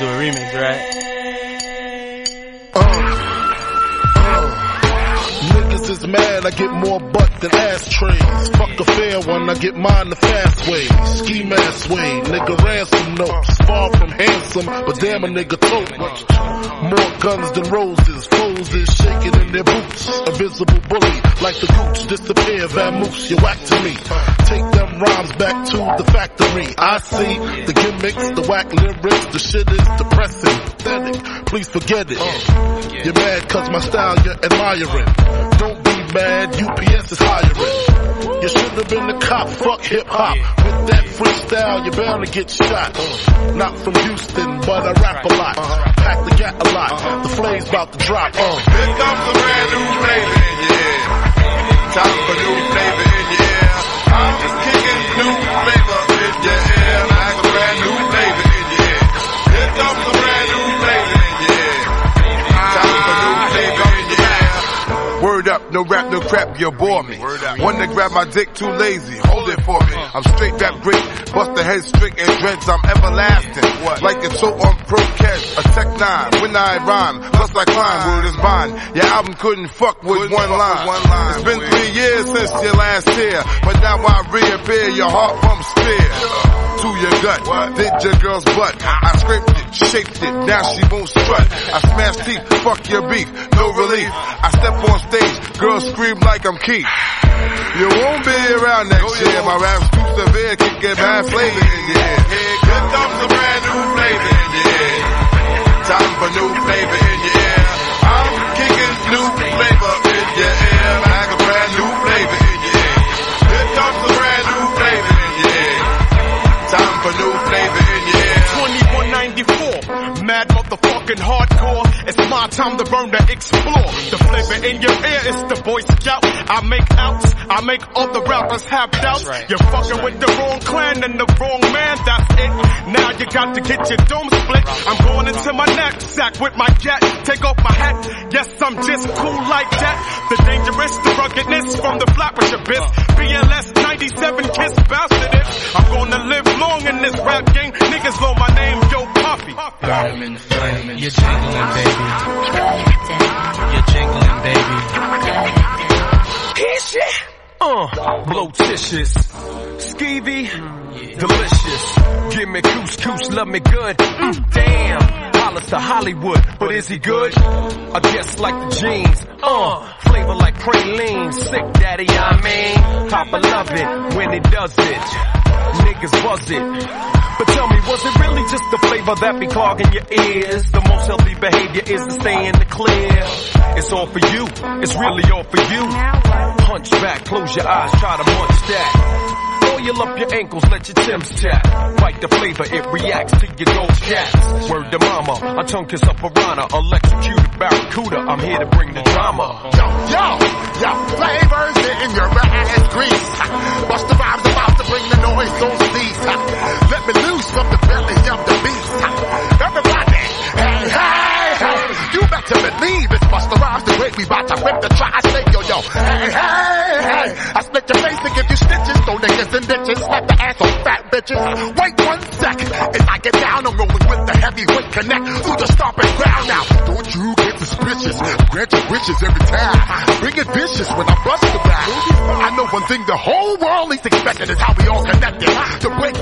do a remix, right? Uh, niggas is mad, I get more butt than ashtrays. Fuck a fair one, I get mine the fast way. Ski mask way, nigga ransom notes. Far from handsome, but damn a nigga tote. More guns than roses, foes is their boots. A visible bully, like the gooch, disappear, vamoose, you whack to me. Take them rhymes back to the factory. I see the gimmicks, the whack lyrics, the shit is depressing, pathetic. Please forget it. You're mad cause my style you're admiring. Don't be mad, UPS is hiring. Cop, fuck hip hop. With that freestyle, you're bound to get shot. Not from Houston, but I rap a lot. Pack the gat a lot. The flame's about to drop. Here comes a brand new flavor, yeah. Time for new flavor no crap, you bore me. One to grab my dick, too lazy, hold it for me. I'm straight that great, bust the head strict and dreads, I'm everlasting. Like it's so on pro cash, a tech nine, when I rhyme, plus I climb, word is mine. Your album couldn't fuck with one line. It's been three years since your last year, but now I reappear, your heart pumps fear. To your gut, did your girl's butt. I scraped it, shaped it, now she won't strut. I smash teeth, fuck your beef, no relief. I step on stage, girls scream like I'm Keith. You won't be around next year. My rap's too severe, can get bad flavor. Here comes a brand new hardcore. It's my time to burn to explore. The flavor in your ear is the Boy Scout. I make outs, I make all the rappers have doubts. You're fucking with the wrong clan and the wrong man, that's it. Now you got to get your dome split. I'm going into my knapsack with my cat. Take off my hat, yes, I'm just cool like that. The dangerous, the ruggedness from the flatbush abyss. BLS 97 kiss bastard it. I'm gonna live long in this rap game. Niggas know my name, Yo Puffy. Burn in the flame. You're jingling, baby. You're jingling, baby. His shit. Uh, blotitious, skeevy, delicious. Give me couscous, love me good. Mm, damn, Hollis to Hollywood, but is he good? I guess like the jeans. Uh, flavor like praline, sick daddy, I mean. Papa love it when he does it. Niggas buzz it. But tell me, was it really just the flavor that be clogging your ears? The most healthy behavior is to stay in the clear. It's all for you, it's really all for you. Punch back, close your eyes, try to munch that. Oil up your ankles, let your Tim's tap. Bite the flavor, it reacts to your ghost cats. Word to mama, a tongue kiss a piranha, electrocuted barracuda. I'm here to bring the drama. Yo, yo, yo, flavors in your ass grease. Bust the noise, don't cease. Let me loose from the belly of the beast. Everybody, hey, hey, hey. You better believe it's Busta Rhymes the great. We bout to whip the tri-state, yo, yo. Hey, hey, hey. I split your face and give you stitches. Throw niggas in ditches. Slap the ass on fat bitches. Wait one sec. Heavyweight connect through the stomping ground now. Don't you get suspicious. Grant your wishes every time. Bring it vicious when I bust the back. I know one thing the whole world is expecting is how we all connected. To break